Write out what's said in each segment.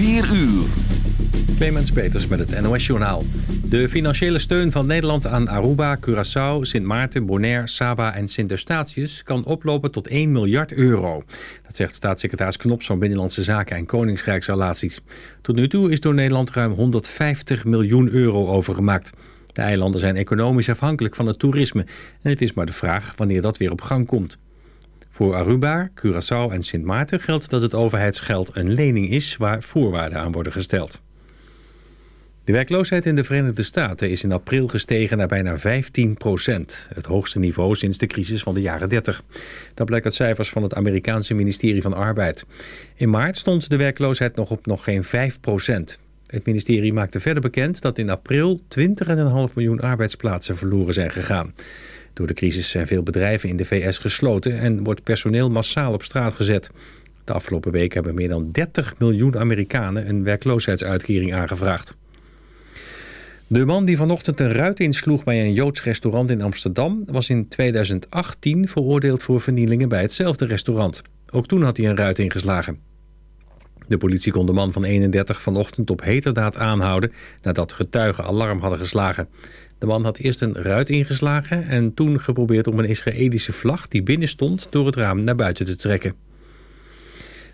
4 uur. Clemens Peters met het NOS-journaal. De financiële steun van Nederland aan Aruba, Curaçao, Sint Maarten, Bonaire, Saba en Sint Eustatius kan oplopen tot 1 miljard euro. Dat zegt staatssecretaris Knops van Binnenlandse Zaken en Koningsrijksrelaties. Tot nu toe is door Nederland ruim 150 miljoen euro overgemaakt. De eilanden zijn economisch afhankelijk van het toerisme en het is maar de vraag wanneer dat weer op gang komt. Voor Aruba, Curaçao en Sint Maarten geldt dat het overheidsgeld een lening is waar voorwaarden aan worden gesteld. De werkloosheid in de Verenigde Staten is in april gestegen naar bijna 15 procent. Het hoogste niveau sinds de crisis van de jaren 30. Dat blijkt uit cijfers van het Amerikaanse ministerie van Arbeid. In maart stond de werkloosheid nog op nog geen 5 procent. Het ministerie maakte verder bekend dat in april 20,5 miljoen arbeidsplaatsen verloren zijn gegaan. Door de crisis zijn veel bedrijven in de VS gesloten en wordt personeel massaal op straat gezet. De afgelopen week hebben meer dan 30 miljoen Amerikanen een werkloosheidsuitkering aangevraagd. De man die vanochtend een ruit insloeg bij een Joods restaurant in Amsterdam... was in 2018 veroordeeld voor vernielingen bij hetzelfde restaurant. Ook toen had hij een ruit ingeslagen. De politie kon de man van 31 vanochtend op heterdaad aanhouden... nadat getuigen alarm hadden geslagen. De man had eerst een ruit ingeslagen... en toen geprobeerd om een Israëlische vlag die binnen stond... door het raam naar buiten te trekken.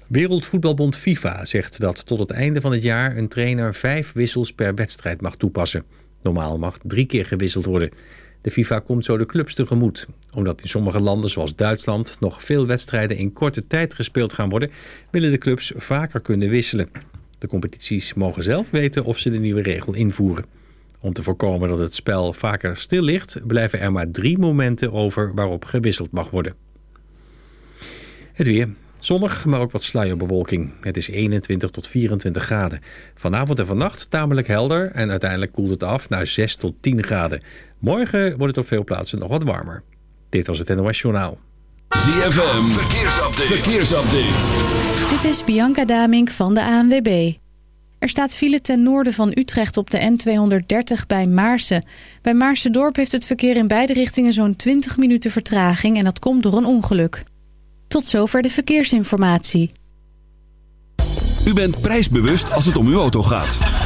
Wereldvoetbalbond FIFA zegt dat tot het einde van het jaar een trainer vijf wissels per wedstrijd mag toepassen. Normaal mag drie keer gewisseld worden. De FIFA komt zo de clubs tegemoet. Omdat in sommige landen zoals Duitsland nog veel wedstrijden in korte tijd gespeeld gaan worden, willen de clubs vaker kunnen wisselen. De competities mogen zelf weten of ze de nieuwe regel invoeren. Om te voorkomen dat het spel vaker stil ligt, blijven er maar drie momenten over waarop gewisseld mag worden. Het weer. Zonnig, maar ook wat sluierbewolking. Het is 21 tot 24 graden. Vanavond en vannacht tamelijk helder en uiteindelijk koelt het af naar 6 tot 10 graden. Morgen wordt het op veel plaatsen nog wat warmer. Dit was het NOS Journaal. ZFM, verkeersupdate. verkeersupdate. Dit is Bianca Damink van de ANWB. Er staat file ten noorden van Utrecht op de N230 bij Maarsen. Bij Maarsendorp heeft het verkeer in beide richtingen zo'n 20 minuten vertraging... en dat komt door een ongeluk. Tot zover de verkeersinformatie. U bent prijsbewust als het om uw auto gaat.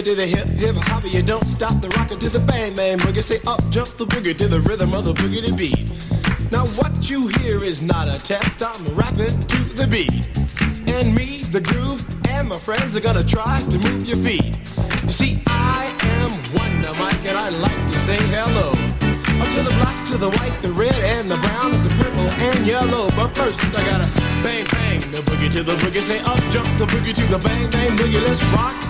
It to the hip, hip hop. You don't stop the rocker to the bang bang boogie. Say up, jump the boogie to the rhythm of the boogie to beat. Now what you hear is not a test. I'm rapping to the beat, and me, the groove, and my friends are gonna try to move your feet. You see, I am Wonder Mike, and I like to say hello. To the black, to the white, the red, and the brown, the purple, and yellow. But first, I gotta bang, bang, the boogie to the boogie. Say up, jump the boogie to the bang, bang, boogie. Let's rock.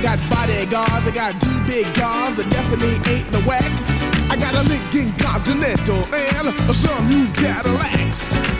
I got bodyguards, I got two big guns, I definitely ain't the whack. I got a Lincoln Continental and some new Cadillac.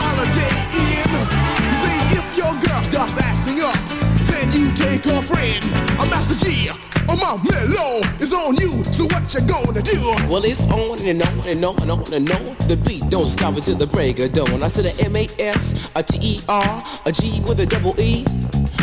starts acting up, then you take her friend. I'm Master Gee. Oh my mellow is on you, so what you gonna do? Well, it's on and on and on and on and on. The beat don't stop until the break of dawn. I said a M-A-S, a T-E-R, a G with a double E.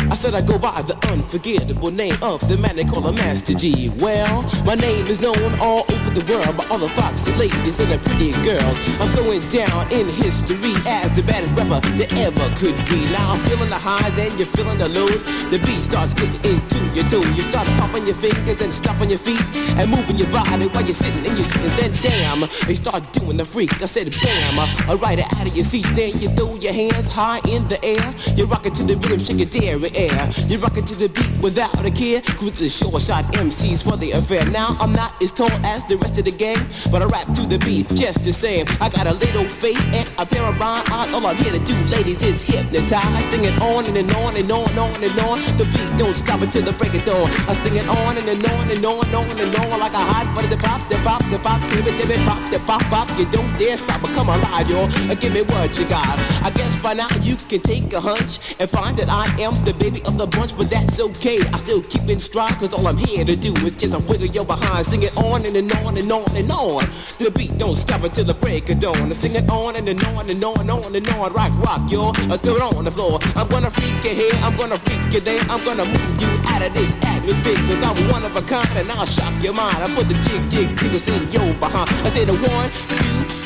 I said I go by the unforgettable name of the man they call a Master Gee. Well, my name is known all over the world by all the foxy ladies and the pretty girls. I'm going down in history as the baddest rapper that ever could be. Now I'm feeling the highs and you're feeling the lows. The beat starts getting into your toe. You start popping your fingers and stomping your feet and moving your body while you're sitting and you're sitting. Then damn, they start doing the freak. I said bam, I ride it out of your seat. Then you throw your hands high in the air. You rock it to the rhythm, shake your dairy air. You rock it to the beat without a care. Cruise the short shot MCs for the affair. Now I'm not as tall as the rest of the gang, but I rap to the beat just the same. I got a little face and a pair of rhyme eyes. All I'm here to do, ladies, is hypnotize. Sing it on and, and on and on and on and on. The beat don't stop until the break of dawn. I sing it on and, and on and on and on and on like a hot butter. The pop, the pop, the pop, give it, give it, pop, the pop, pop. You don't dare stop or come alive, y'all. Uh, Give me what you got. I guess by now you can take a hunch and find that I am the baby of the bunch, but that's okay. I still keep in stride, cause all I'm here to do is just wiggle your behind. Sing it on and, and on and on and on. The beat don't stop until the break of dawn. I sing it on and, and on and on and on and on. Rock, rock, y'all. Uh, throw it on the floor. I'm gonna freak you here, I'm gonna freak you there. I'm gonna move you out of this atmosphere, cause I'm one of a kind and I'll shock your mind. I put the jig, jig, jiggles in your behind. I say the one, two,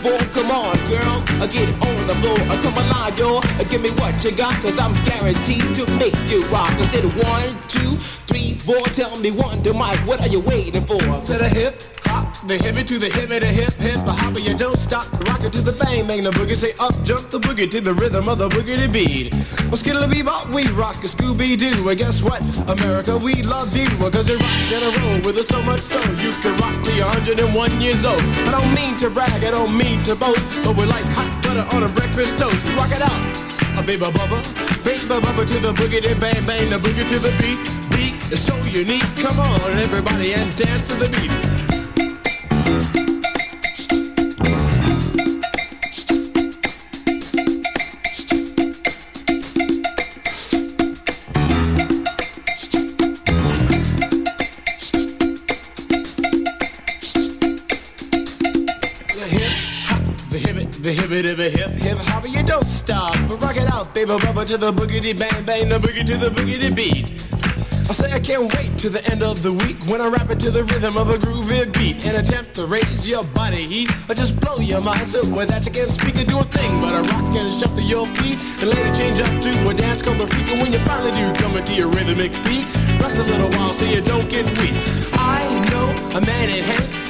Come on, girls, uh, get on the floor. Uh, come alive, yo. Uh, give me what you got, cause I'm guaranteed to make you rock. I said one, two, three, four. Tell me one, to Mike, what are you waiting for? To the hip, hop, the hippie to the hippie, the hip, hip, the hopper. You don't stop, rock it to the bang, bang the boogie. Say up, jump the boogie to the rhythm of the boogie to beat. Well, skittle bebop, we rock a Scooby Doo. And guess what? America, we love you. Cause you rock in a row with us so much so you can rock till you're 101 years old. I don't mean to brag, I don't mean to boast, but we're like hot butter on a breakfast toast. Rock it out, a baby bubba, baby bubba to the boogie, then bang bang the boogie to the beat. Beat is so unique. Come on, everybody, and dance to the beat. It, the hip it, the hip hip hop, you don't stop. But rock it out, baby, rubber to the boogity bang bang, the boogie to the boogity beat. I say I can't wait to the end of the week when I rap it to the rhythm of a groovy beat and attempt to raise your body heat or just blow your mind so with that you can't speak or do a thing but a rock and shuffle your feet and later change up to a dance called the freak and when you finally do come into your rhythmic beat Rest a little while so you don't get weak. I know a man in Hank.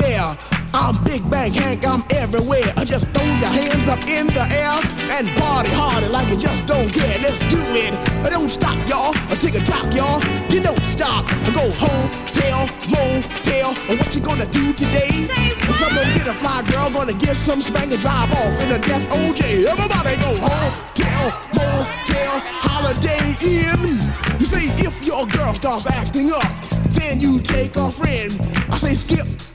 there. I'm Big Bang Hank, I'm everywhere. I just throw your hands up in the air and party harder like you just don't care. Let's do it. I don't stop, y'all. I take a talk, y'all. You don't stop. I go home, tell, motel. And what you gonna do today? Someone get a fly girl, gonna get some spank and drive off in a death OJ. Everybody go home, tell, motel, holiday in. You say if your girl starts acting up, then you take a friend. I say skip,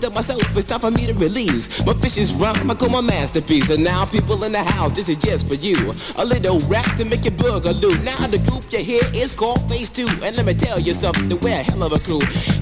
to myself, it's time for me to release my vicious rhyme. I call my masterpiece. And now people in the house, this is just for you. A little rap to make your boogaloo. Now the group you hear is called Phase 2. And let me tell you something, we're a hell of a crew.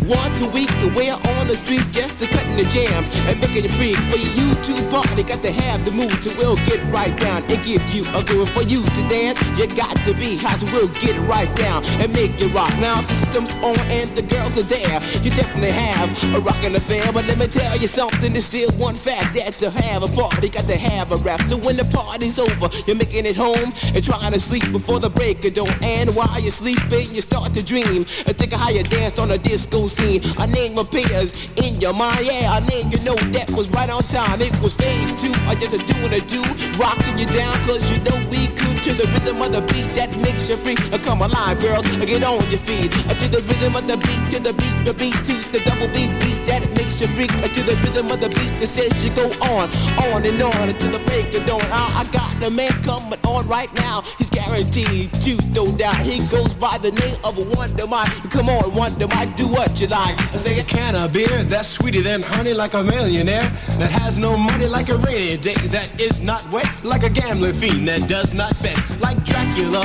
Once a week, we're on the street just to cutting the jams and making it free. For you to party, got to have the mood to will get right down and give you a groove. For you to dance, you got to be hot, so we'll get right down and make it rock. Now the system's on and the girls are there. You definitely have a rockin' affair, but let me tell you something. There's still one fact that to have a party, got to have a rap. So when the party's over, you're making it home and trying to sleep before the break of dawn. And while you're sleeping, you start to dream and think of how you danced on a disco scene. A name appears in your mind, yeah. A name you know that was right on time. It was phase two, I just a doing a do, rocking you down, cause you know we could to the rhythm of the beat that makes you free. Uh, Come alive, girls, get on your feet. Uh, To the rhythm of the beat, to the beat, the beat, to the double beat beat that makes you freak. To the rhythm of the beat that says you go on, on and on until the break of dawn. I, I got the man coming on right now. He's guaranteed to throw down. He goes by the name of a Wonder Mike. Come on, Wonder Mike, do what you like. I say a can of beer that's sweeter than honey like a millionaire that has no money like a rainy day that is not wet like a gambling fiend that does not bet like Dracula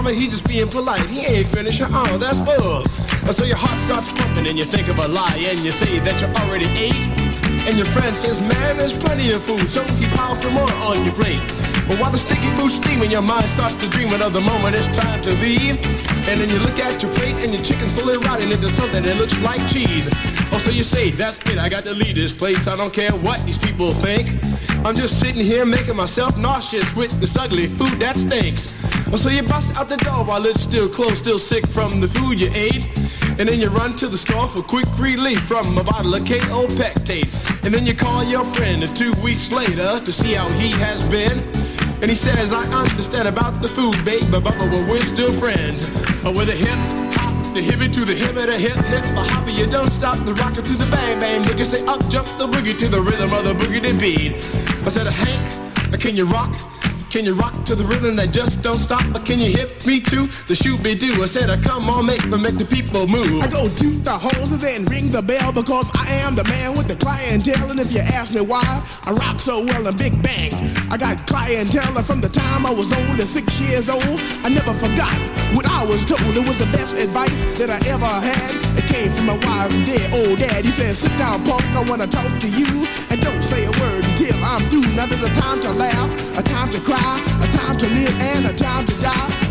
mama he just being polite he ain't finished oh uh, that's bull. so your heart starts pumping and you think of a lie and you say that you already ate and your friend says, man, there's plenty of food, so he piles some more on your plate. But while the sticky food's steaming, your mind starts to dream of the moment it's time to leave. And then you look at your plate and your chicken's slowly rotting into something that looks like cheese. Oh, so you say, that's it, I got to leave this place. I don't care what these people think. I'm just sitting here making myself nauseous with this ugly food that stinks. So you bust out the door while it's still closed, still sick from the food you ate. And then you run to the store for quick relief from a bottle of KO Pectate. And then you call your friend two weeks later to see how he has been. And he says, I understand about the food, babe, but, but, but we're still friends. With a hip hop, the hippie to the hip, the hip hip, the hopper, you don't stop the rocker to the bang bang. Boogie say up jump the boogie to the rhythm of the boogie to beat. I said, Hank, can you rock? Can you rock to the rhythm that just don't stop? But can you hit me to the shoot be do? I said, uh, come on, make me make the people move. I go toot the horns and then ring the bell because I am the man with the clientele. And if you ask me why I rock so well in Big Bang, I got clientele from the time I was only six years old. I never forgot what I was told. It was the best advice that I ever had. It came from my wise dead old dad. He said, sit down, punk, I wanna talk to you. And don't say until I'm through. Now there's a time to laugh, a time to cry, a time to live and a time to die.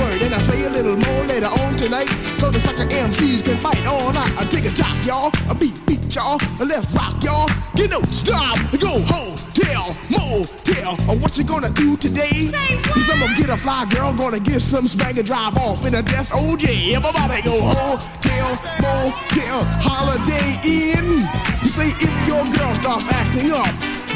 word. And I say a little more later on tonight. So the sucker MCs can bite all night. I take a jock, y'all. A beat, beat, y'all. Let's rock, y'all. Get no stop. Go home, tell, motel. Or what you gonna do today? Cause I'm gonna get a fly girl, gonna get some spank and drive off in a death oh, OJ. Everybody go home, tell, motel, holiday in. You say if your girl starts acting up,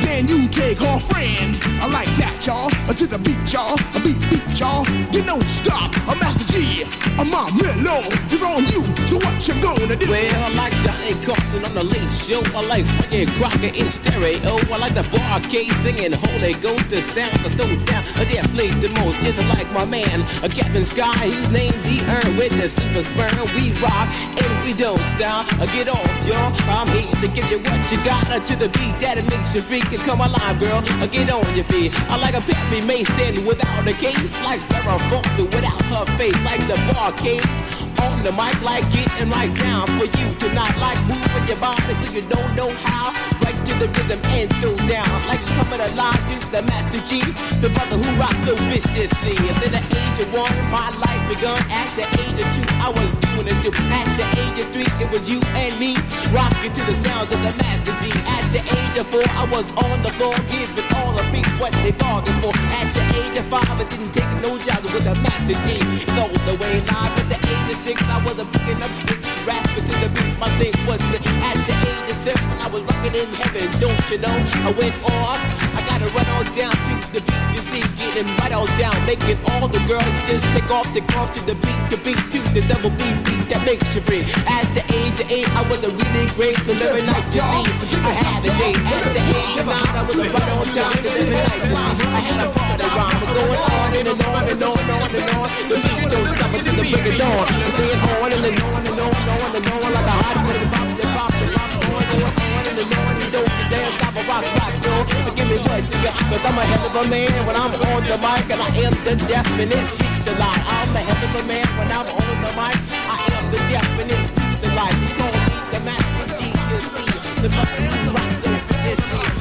then you take her friends. I like that, y'all. To the beat, y'all. A beat, beat, y'all. You don't stop. A Master Gee. A Mom Mellow is on you. So what you gonna do? Well, I like Johnny Carson on the late show. I like Frankie Crocker in stereo. I like the Bar-Kays singing Holy Ghost. The sounds I throw down. I play the most. Just like my man, a Captain Sky. He's named the Earn with the super sperm. We rock and we don't stop. Uh, Get off, y'all. I'm here to give you what you got uh, to the beat that it makes you And come alive, girl. Uh, Get on your feet. I like a Perry Mason without a case. Like Farrah Fawcett without her face. Like the Bar-Kays on the mic. Like getting right down for you to not like moving your body so you don't know how. To the rhythm and throw down. Like coming alive to the Master Gee. The brother who rocks so viciously. At the age of one, my life begun. At the age of two, I was doing it too. At the age of three, it was you and me. Rocking to the sounds of the Master Gee. At the age of four, I was on the floor giving all the beats what they bargained for. At the age of five, I didn't take no jobs with the Master Gee. Go the way live. At the six, I was a picking up sticks, rapping to the beat. My thing was the, at the age of seven, I was rocking in heaven. Don't you know? I went off. I gotta run on down to the beat to see, getting right on down, making all the girls just take off the cross to the beat, the beat to the double beat beat that makes you free. At the age of eight, I was a really great, cause every night you see, I had a date. At the age of nine, I was a right on time, cause every night you see, I had a party rhyme, but going on and on and on and on and on. The beat don't stop until the break of dawn. Staying on and on and on and on and on like a hot minute, pop, pop, pop, on and on and on and don't dare stop a rock, rock. Give me what you got, cause I'm a hell of a man when I'm on the mic and I am the definite the lie. I'm a hell of a man when I'm on the mic. I am the definite feast the lie. You call me the master Gee, you see. The who rocks so resistant.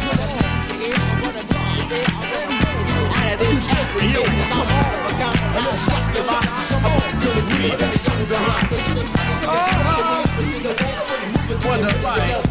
Out of this year, I'm all the of nine shots to my I'm up to the trees and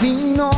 di noi.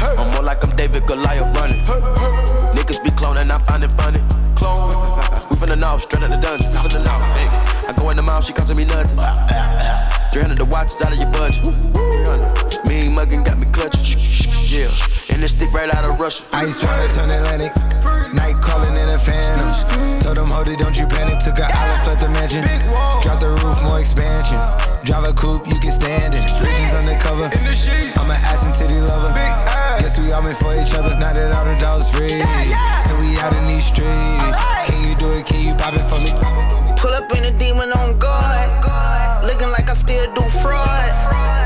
I'm more like I'm David Goliath running. Niggas be cloning, I find it funny. Clone. We finna know, straight out the dungeon. Finna know, hey. I go in the mouth, she costing me nothing. 300 the watch is out of your budget. 300. Mean muggin' got me clutching. Yeah, and this stick right out of Russia. Ice water turn Atlantic. Night calling in a phantom. Told them, hold it, don't you panic. Took an island, left the mansion. Drop the roof, more expansion. Drive a coupe, you can stand it. Bridges undercover. I'm an ass and titty lover. Guess we all meant for each other. Now that all the dogs free. And we out in these streets. Can you do it? Can you pop it for me? Pull up in a demon on guard. Looking like I still do fraud.